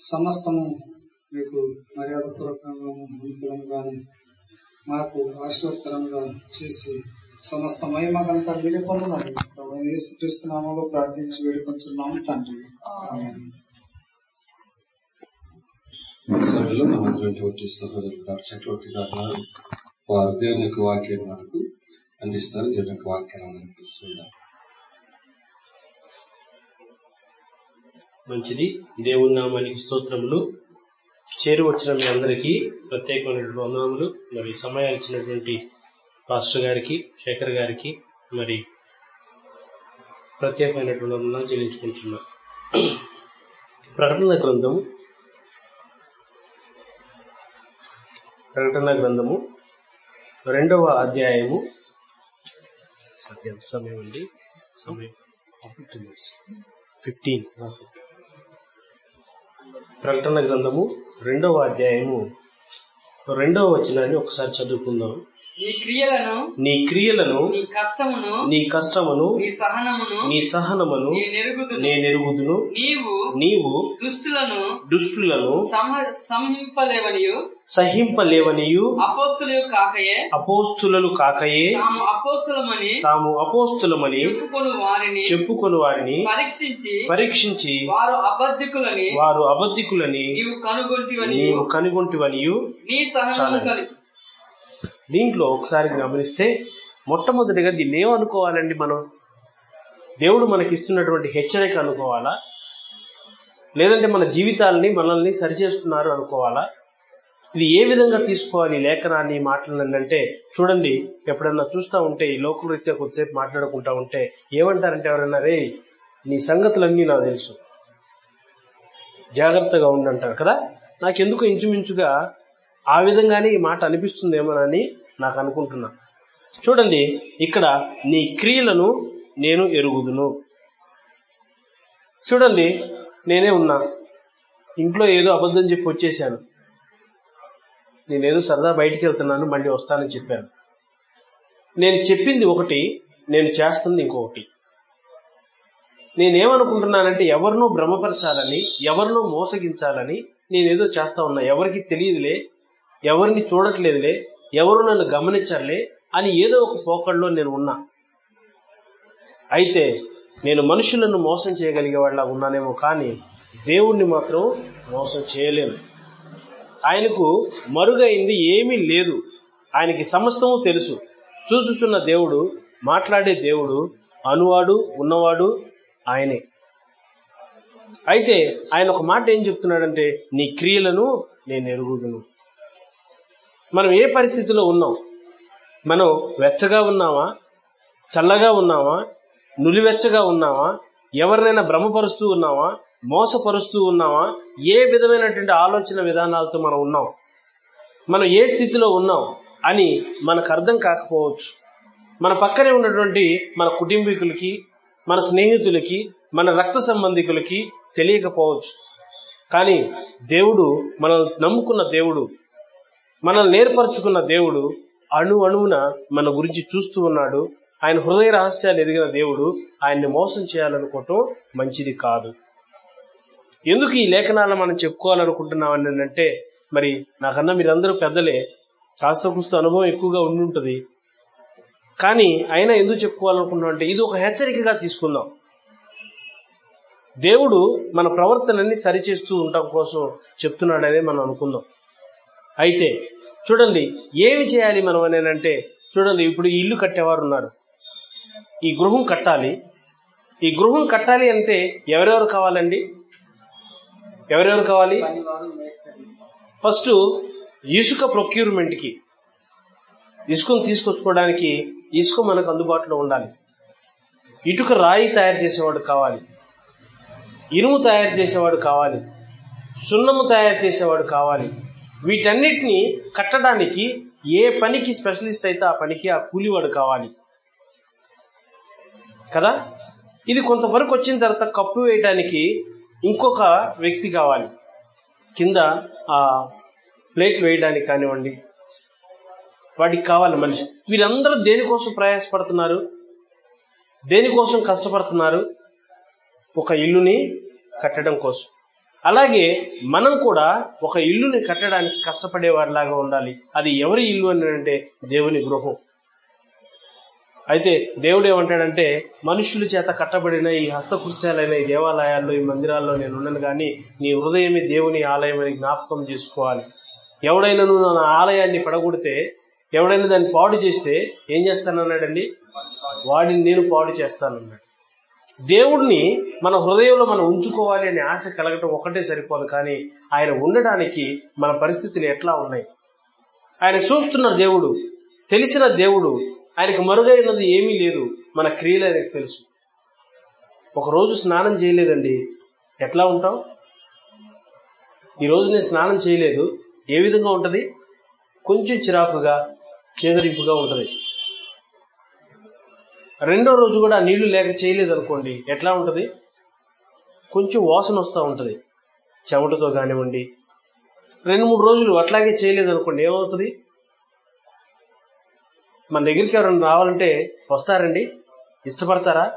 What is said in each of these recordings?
సమస్తము మీకు మర్యాదపూర్వకంగా అనుకూలంగాను మాకు ఆశీర్వకరంగా చేసి సమస్త మహిమ కనుక మీరే పొందమని ప్రభు యేసుక్రీస్తు నామంలో ప్రార్థించి వేడుకొంచున్నాము తండ్రి ఆమేన్. సభలో మహాటువంటి సహోదరు గారు చక్రవర్తి గారు ఉన్నారు. వారు దేవుని యొక్క వాక్యం మనకు అందిస్తారు దేవుని యొక్క వాక్యాన్ని మనం మంచిది. దేవుని నామానికి స్తోత్రములు. చేరు వచ్చిన మీ అందరికీ ప్రత్యేకమైనటువంటి వందనములు. మరి సమయాలు ఇచ్చినటువంటి పాస్టర్ గారికి శేఖర్ గారికి మరి ప్రత్యేకమైనటువంటి వందనాలు చెల్లించుకుంటున్నా. ప్రకటన గ్రంథము. ప్రకటన గ్రంథము రెండవ అధ్యాయము. సమయం అండి. సమయం. ఫిఫ్టీన్ ప్రకటన గ్రంథము రెండవ అధ్యాయము. రెండవ వచనాన్ని ఒకసారి చదువుకుందాం. నీ క్రియలను నీ క్రియలను నీ కష్టమును నీ కష్టమును నీ సహనమును నీ సహనమును నీ నెరుగుదును. నేనెరుగుదును నీవు నీవు దుష్టులను దుష్టులను సంహ- సంహింపలేవనియు. సహింపలేవనియు. అపోస్తులు కాకయే. అపోస్తులు కాకయే. తాము అపోస్తులమని తాము అపోస్తులమని చెప్పుకొని వారిని. చెప్పుకొని వారిని పరీక్షించి పరీక్షించి వారు అబద్ధికులని వారు అబద్ధికులని నీవు కనుగొంటివని నీవు కనుగొంటివనియు. నీ సహనము దీంట్లో ఒకసారి గమనిస్తే మొట్టమొదటిగా దీన్ని ఏమనుకోవాలండి మనం? దేవుడు మనకి ఇస్తున్నటువంటి హెచ్చరిక అనుకోవాలా? లేదంటే మన జీవితాలని మనల్ని సరిచేస్తున్నారు అనుకోవాలా? ఇది ఏ విధంగా తీసుకోవాలి లేఖనాన్ని ఈ చూడండి ఎప్పుడన్నా చూస్తూ ఉంటే ఈ లోకరీత్యా కొద్దిసేపు మాట్లాడుకుంటా ఉంటే ఏమంటారంటే ఎవరన్నా రే నీ సంగతులన్నీ నాకు తెలుసు. జాగ్రత్తగా ఉండంటారు కదా? నాకెందుకు ఇంచుమించుగా ఆ విధంగానే ఈ మాట అనిపిస్తుందేమోనని నాకు అనుకుంటున్నా. చూడండి ఇక్కడ నీ క్రియలను నేను ఎరుగుదును. చూడండి నేనే ఉన్నా. ఇంట్లో ఏదో అబద్ధం చెప్పి వచ్చేసాను నేనేదో సరదా బయటికి వెళ్తున్నాను మళ్ళీ వస్తానని చెప్పాను. నేను చెప్పింది ఒకటి నేను చేస్తుంది ఇంకొకటి. నేనేమనుకుంటున్నానంటే ఎవరినో భ్రమపరచాలని ఎవరినో మోసగించాలని నేనేదో చేస్తా ఉన్నా. ఎవరికి తెలియదులే ఎవరిని చూడట్లేదులే ఎవరు నన్ను గమనించర్లే అని ఏదో ఒక పోకడలో నేను ఉన్నా. అయితే నేను మనుషులను మోసం చేయగలిగేవాళ్ళ ఉన్నానేమో కానీ దేవుణ్ణి మాత్రం మోసం చేయలేను. ఆయనకు మరుగైంది ఏమీ లేదు. ఆయనకి సమస్తము తెలుసు. చూచుచున్న దేవుడు మాట్లాడే దేవుడు అనువాడు ఉన్నవాడు ఆయనే. అయితే ఆయన ఒక మాట ఏం చెప్తున్నాడంటే నీ క్రియలను నేను ఎరుగుదును. మనం ఏ పరిస్థితిలో ఉన్నాం? మనం వెచ్చగా ఉన్నామా? చల్లగా ఉన్నామా? నులివెచ్చగా ఉన్నామా? ఎవరినైనా భ్రమపరుస్తూ ఉన్నామా? మోసపరుస్తూ ఉన్నామా? ఏ విధమైనటువంటి ఆలోచన విధానాలతో మనం ఉన్నాం? మనం ఏ స్థితిలో ఉన్నాం అని మనకు అర్థం కాకపోవచ్చు. మన పక్కనే ఉన్నటువంటి మన కుటుంబీకులకి మన స్నేహితులకి మన రక్త సంబంధికులకి తెలియకపోవచ్చు. కానీ దేవుడు మనల్ని నమ్ముకున్న దేవుడు మనల్ని నేర్పరచుకున్న దేవుడు అణు అణువున మన గురించి చూస్తూ ఉన్నాడు. ఆయన హృదయ రహస్యాలు ఎదిగిన దేవుడు ఆయన్ని మోసం చేయాలనుకోవటం మంచిది కాదు. ఎందుకు ఈ లేఖనాలను మనం చెప్పుకోవాలనుకుంటున్నాం అని అంటే మరి నాకన్నా మీరందరూ పెద్దలే. కాస్త కూస్త అనుభవం ఎక్కువగా ఉండి ఉంటుంది. కానీ అయినా ఎందుకు చెప్పుకోవాలనుకుంటున్నాం అంటే ఇది ఒక హెచ్చరికగా తీసుకుందాం. దేవుడు మన ప్రవర్తనని సరిచేస్తూ ఉండటం కోసం చెప్తున్నాడనే మనం అనుకుందాం. అయితే చూడండి ఏమి చేయాలి మనం అనేనంటే చూడండి ఇప్పుడు ఈ ఇల్లు కట్టేవారు ఉన్నారు ఈ గృహం కట్టాలి. ఈ గృహం కట్టాలి అంటే ఎవరెవరు కావాలండి? ఎవరెవరు కావాలి? ఫస్ట్ ఇసుక ప్రొక్యూర్మెంట్కి ఇసుకను తీసుకొచ్చుకోవడానికి ఇసుక మనకు అందుబాటులో ఉండాలి. ఇటుక రాయి తయారు చేసేవాడు కావాలి. ఇనుము తయారు చేసేవాడు కావాలి. సున్నము తయారు చేసేవాడు కావాలి. వీటన్నిటిని కట్టడానికి ఏ పనికి స్పెషలిస్ట్ అయితే ఆ పనికి ఆ కూలివాడు కావాలి? కదా? ఇది కొంతవరకు వచ్చిన తర్వాత కప్పు వేయడానికి ఇంకొక వ్యక్తి కావాలి. కింద ఆ ప్లేట్లు వేయడానికి కానివ్వండి. వాటికి కావాలి మనిషి. వీరందరూ దేనికోసం ప్రయాసపడుతున్నారు? దేనికోసం కష్టపడుతున్నారు? ఒక ఇల్లుని కట్టడం కోసం. అలాగే మనం కూడా ఒక ఇల్లుని కట్టడానికి కష్టపడే వారిలాగా ఉండాలి. అది ఎవరి ఇల్లు అని అంటే దేవుని గృహం. అయితే దేవుడు ఏమంటాడంటే మనుషుల చేత కట్టబడిన ఈ హస్తకృత్యాలైన ఈ దేవాలయాల్లో ఈ మందిరాల్లో నేను ఉన్నాను కానీ నీ హృదయమే దేవుని ఆలయం అని జ్ఞాపకం చేసుకోవాలి. ఎవడైనా నువ్వు నా ఆలయాన్ని పడగొడితే ఎవడైనా దాన్ని పాడు చేస్తే ఏం చేస్తానన్నాడండి? వాడిని నేను పాడు చేస్తానన్నాడు. దేవుడిని మన హృదయంలో మనం ఉంచుకోవాలి అనే ఆశ కలగటం ఒకటే సరిపోదు కానీ ఆయన ఉండడానికి మన పరిస్థితులు ఎట్లా ఉన్నాయి? ఆయన చూస్తున్న దేవుడు తెలిసిన దేవుడు ఆయనకు మరుగైనది ఏమీ లేదు మన క్రియలు ఆయనకు తెలుసు. ఒకరోజు స్నానం చేయలేదండి. ఎట్లా ఉంటాం? ఈరోజు నేను స్నానం చేయలేదు. ఏ విధంగా ఉంటుంది? కొంచెం చిరాకుగా చేదరింపుగా ఉంటుంది. రెండో రోజు కూడా నీళ్ళు లేక చేయలేదు అనుకోండి ఎట్లా ఉంటుంది? కొంచెం వాసన వస్తూ ఉంటుంది చెమటతో కానివ్వండి. రెండు మూడు రోజులు అట్లాగే చేయలేదు అనుకోండి ఏమవుతుంది? మన దగ్గరికి ఎవరైనా రావాలంటే వస్తారండి. ఇష్టపడతారా?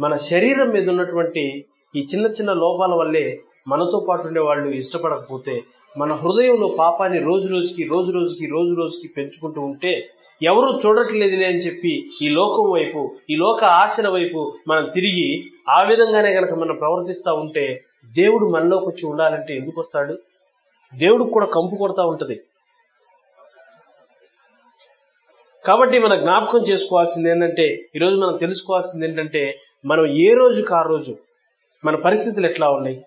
మన శరీరం మీద ఉన్నటువంటి ఈ చిన్న చిన్న లోపాల వల్లే మనతో పాటు ఉండే వాళ్ళు ఇష్టపడకపోతే మన హృదయంలో పాపాన్ని రోజు రోజుకి రోజు రోజుకి రోజు రోజుకి పెంచుకుంటూ ఉంటే ఎవరు చూడట్లేదులే అని చెప్పి ఈ లోకం వైపు ఈ లోక ఆశల వైపు మనం తిరిగి ఆ విధంగానే గనక మనం ప్రవర్తిస్తూ ఉంటే దేవుడు మనలోకి వచ్చి ఉండాలంటే ఎందుకు వస్తాడు? దేవుడికి కూడా కంపు కొడతా ఉంటది. కాబట్టి మనం జ్ఞాపకం చేసుకోవాల్సింది ఏంటంటే ఈరోజు మనం తెలుసుకోవాల్సింది ఏంటంటే మనం ఏ రోజుకు ఆ రోజు మన పరిస్థితులు ఎట్లా ఉన్నాయి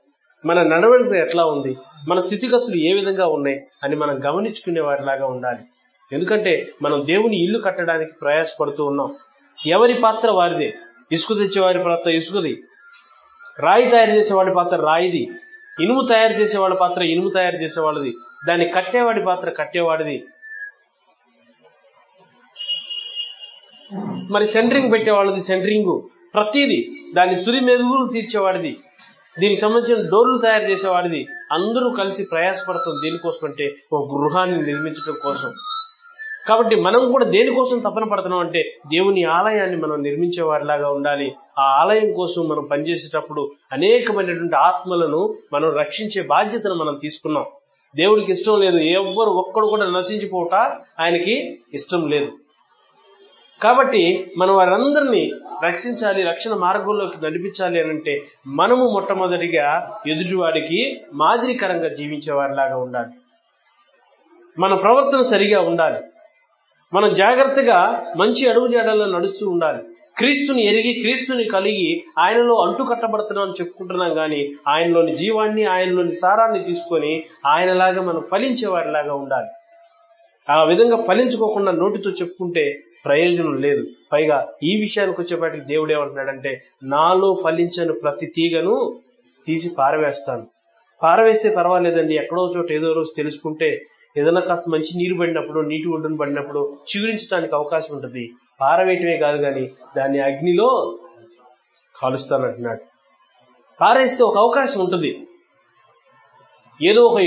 మన నడవడిక ఎట్లా ఉంది మన స్థితిగతులు ఏ విధంగా ఉన్నాయి అని మనం గమనించుకునే వారిలాగా ఉండాలి. ఎందుకంటే మనం దేవుని ఇల్లు కట్టడానికి ప్రయాసపడుతూ ఉన్నాం. ఎవరి పాత్ర వారిదే? ఇసుక తెచ్చేవారి పాత్ర ఇసుకది. రాయి తయారు చేసేవాడి పాత్ర రాయిది. ఇనుము తయారు చేసేవాడి పాత్ర ఇనుము తయారు చేసేవాడిది దాన్ని కట్టేవాడి పాత్ర కట్టేవాడిది. మరి సెంటరింగ్ పెట్టేవాళ్ళది సెంటరింగ్. ప్రతిదీ దాని తుది మెరుగులు తీర్చేవాడిది. దీనికి సంబంధించిన డోర్లు తయారు చేసేవాడిది. అందరూ కలిసి ప్రయాసపడతాం దేనికోసం అంటే ఒక గృహాన్ని నిర్మించడం కోసం. కాబట్టి మనం కూడా దేనికోసం తపన పడుతున్నాం అంటే దేవుని ఆలయాన్ని మనం నిర్మించే వారిలాగా ఉండాలి. ఆ ఆలయం కోసం మనం పనిచేసేటప్పుడు అనేకమైనటువంటి ఆత్మలను మనం రక్షించే బాధ్యతను మనం తీసుకున్నాం. దేవుడికి ఇష్టం లేదు. ఎవ్వరు ఒక్కడు కూడా నశించిపోవట ఆయనకి ఇష్టం లేదు. కాబట్టి మనం వారందరినీ రక్షించాలి రక్షణ మార్గంలోకి నడిపించాలి అని అంటే మనము మొట్టమొదటిగా ఎదుటివాడికి మాదిరికరంగా జీవించే వారిలాగా ఉండాలి. మన ప్రవర్తన సరిగా ఉండాలి. మనం జాగ్రత్తగా మంచి అడుగుజాడల్లో నడుస్తూ ఉండాలి. క్రీస్తుని ఎరిగి క్రీస్తుని కలిగి ఆయనలో అంటు కట్టబడుతున్నాం అని చెప్పుకుంటున్నాం కానీ ఆయనలోని జీవాన్ని ఆయనలోని సారాన్ని తీసుకొని ఆయనలాగా మనం ఫలించేవాడిలాగా ఉండాలి. ఆ విధంగా ఫలించుకోకుండా నోటితో చెప్పుకుంటే ప్రయోజనం లేదు. పైగా ఈ విషయానికి వచ్చేపాటికి దేవుడు ఏమంటున్నాడంటే నాలో ఫలించని ప్రతి తీగను తీసి పారవేస్తాను. పారవేస్తే పర్వాలేదండి. ఎక్కడో చోట ఏదో రోజు తెలుసుకుంటే ఏదైనా కాస్త మంచి నీరు పడినప్పుడు నీటి ఒడ్డును పడినప్పుడు చిగురించడానికి అవకాశం ఉంటుంది. పారవేయటమే కాదు కానీ దాన్ని అగ్నిలో కాలుస్తానంటున్నాడు. పారేస్తే ఒక అవకాశం ఉంటుంది. ఏదో ఒక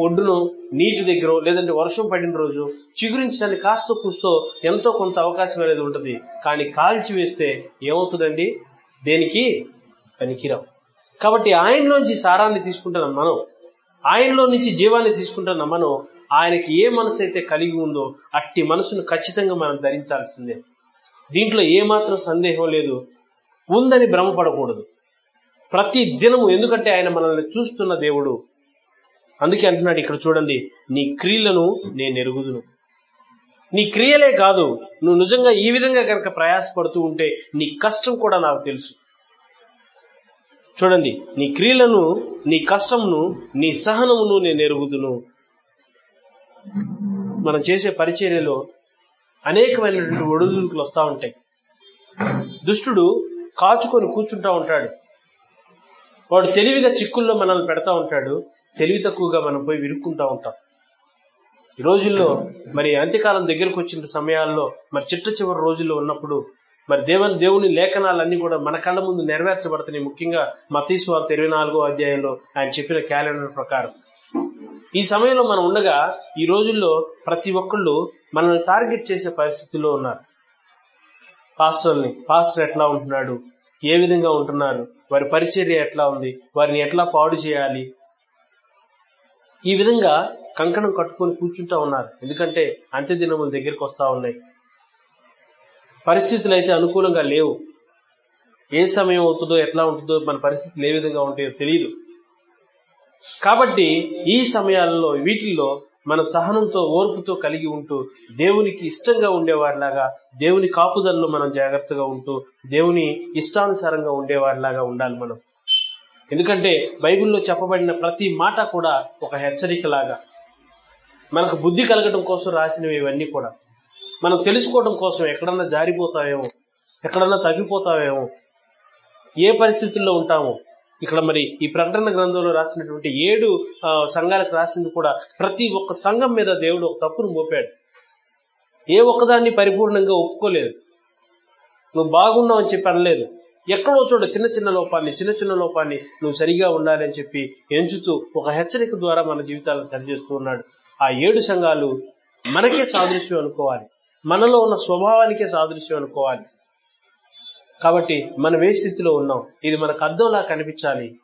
ఒడ్డును నీటి దగ్గర లేదంటే వర్షం పడిన రోజు చిగురించడానికి కాస్త కూస్తో ఎంతో కొంత అవకాశం అనేది ఉంటుంది. కానీ కాల్చి వేస్తే ఏమవుతుందండి? దేనికి? పనికిరావు. కాబట్టి ఆయనలోంచి సారాన్ని తీసుకుంటున్నాం మనం. ఆయనలో నుంచి జీవాన్ని తీసుకుంటున్న మనం. ఆయనకి ఏ మనసు అయితే కలిగి ఉందో అట్టి మనసును ఖచ్చితంగా మనం ధరించాల్సిందే. దీంట్లో ఏమాత్రం సందేహం లేదు. ఉందని భ్రమపడకూడదు. ప్రతి దినము ఎందుకంటే ఆయన మనల్ని చూస్తున్న దేవుడు. అందుకే అంటున్నాడు ఇక్కడ చూడండి నీ క్రియలను నేను ఎరుగుదును. నీ క్రియలే కాదు నువ్వు నిజంగా ఈ విధంగా కనుక ప్రయాసపడుతూ ఉంటే నీ కష్టం కూడా నాకు తెలుసు. చూడండి నీ క్రియలను నీ కష్టమును నీ సహనమును నేను ఎరుగుదును. మనం చేసే పరిచర్యలో అనేకమైనటువంటి ఒడుదుడుకులు వస్తూ ఉంటాయి. దుష్టుడు కాచుకొని కూర్చుంటా ఉంటాడు. వాడు తెలివిగా చిక్కుల్లో మనల్ని పెడతా ఉంటాడు. తెలివి తక్కువగా మనం పోయి విరుక్కుంటా ఉంటాం. ఈ రోజుల్లో మరి అంత్యకాలం దగ్గరకు వచ్చిన సమయాల్లో మరి చిట్ట చివరి రోజుల్లో ఉన్నప్పుడు మరి దేవుని దేవుని లేఖనాలన్నీ కూడా మన కళ్ళ ముందు నెరవేర్చబడుతున్నాయి. ముఖ్యంగా మతీశ్వార్త ఇరవై నాలుగో అధ్యాయంలో ఆయన చెప్పిన క్యాలెండర్ ప్రకారం. ఈ సమయంలో మనం ఉండగా ఈ రోజుల్లో ప్రతి ఒక్కళ్ళు మనల్ని టార్గెట్ చేసే పరిస్థితిలో ఉన్నారు. పాస్టర్ని పాస్టర్ ఎట్లా ఉంటున్నాడు? ఏ విధంగా ఉంటున్నారు? వారి పరిచర్య ఎట్లా ఉంది? వారిని ఎట్లా పాడు చేయాలి? ఈ విధంగా కంకణం కట్టుకొని కూర్చుంటా ఉన్నారు. ఎందుకంటే అంత్య దినములు దగ్గరికి వస్తా ఉన్నాయి. పరిస్థితులు అయితే అనుకూలంగా లేవు. ఏ సమయం అవుతుందో ఎట్లా ఉంటుందో మన పరిస్థితులు ఏ విధంగా ఉంటాయో తెలియదు కాబట్టి ఈ సమయాల్లో వీటిల్లో మన సహనంతో ఓర్పుతో కలిగి ఉంటూ దేవునికి ఇష్టంగా ఉండేవారిలాగా దేవుని కాపుదలలో మనం జాగ్రత్తగా ఉంటూ దేవుని ఇష్టానుసారంగా ఉండేవారిలాగా ఉండాలి మనం. ఎందుకంటే బైబిల్లో చెప్పబడిన ప్రతి మాట కూడా ఒక హెచ్చరికలాగా. మనకు బుద్ధి కలగడం కోసం రాసినవి ఇవన్నీ కూడా. మనం తెలుసుకోవడం కోసం ఎక్కడన్నా జారిపోతావేమో ఎక్కడన్నా తగ్గిపోతావేమో ఏ పరిస్థితుల్లో ఉంటామో ఇక్కడ మరి ఈ ప్రకటన గ్రంథంలో రాసినటువంటి ఏడు ఆ, సంఘాలకు రాసింది కూడా ప్రతి ఒక్క సంఘం మీద దేవుడు ఒక తప్పును మోపాడు. ఏ ఒక్కదాన్ని పరిపూర్ణంగా ఒప్పుకోలేదు. నువ్వు బాగున్నావు అని చెప్పి అనలేదు. ఎక్కడో చూడ చిన్న చిన్న లోపాన్ని చిన్న చిన్న లోపాన్ని నువ్వు సరిగా ఉండాలి అని చెప్పి ఎంచుతూ ఒక హెచ్చరిక ద్వారా మన జీవితాలను సరిచేస్తూ ఉన్నాడు. ఆ ఏడు సంఘాలు మనకే సాదృశ్యం అనుకోవాలి. మనలో ఉన్న స్వభావానికే సాదృశ్యం అనుకోవాలి. కాబట్టి మనం ఏ స్థితిలో ఉన్నాం? ఇది మనకు అర్థంలా కనిపించాలి.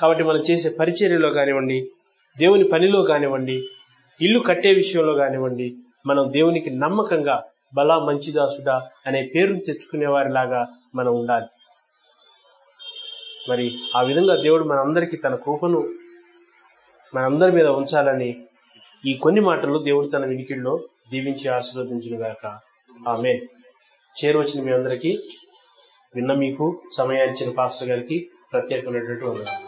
కాబట్టి మనం చేసే పరిచర్యలో కానివ్వండి దేవుని పనిలో కానివ్వండి ఇల్లు కట్టే విషయంలో కానివ్వండి మనం దేవునికి నమ్మకంగా బలా మంచిదాసుడా అనే పేరును తెచ్చుకునే వారిలాగా మనం ఉండాలి. మరి ఆ విధంగా దేవుడు మనందరికీ తన కృపను మనందరి మీద ఉంచాలని ఈ కొన్ని మాటలు దేవుడు తన వినికిడిలో దీవించి ఆశీర్వదించినగా ఆమె చేరువచ్చిన మీ అందరికీ విన్న మీకు సమయాన్నిచ్చిన పాస్టర్ గారికి ప్రత్యేకమైనటువంటి వందనాలు.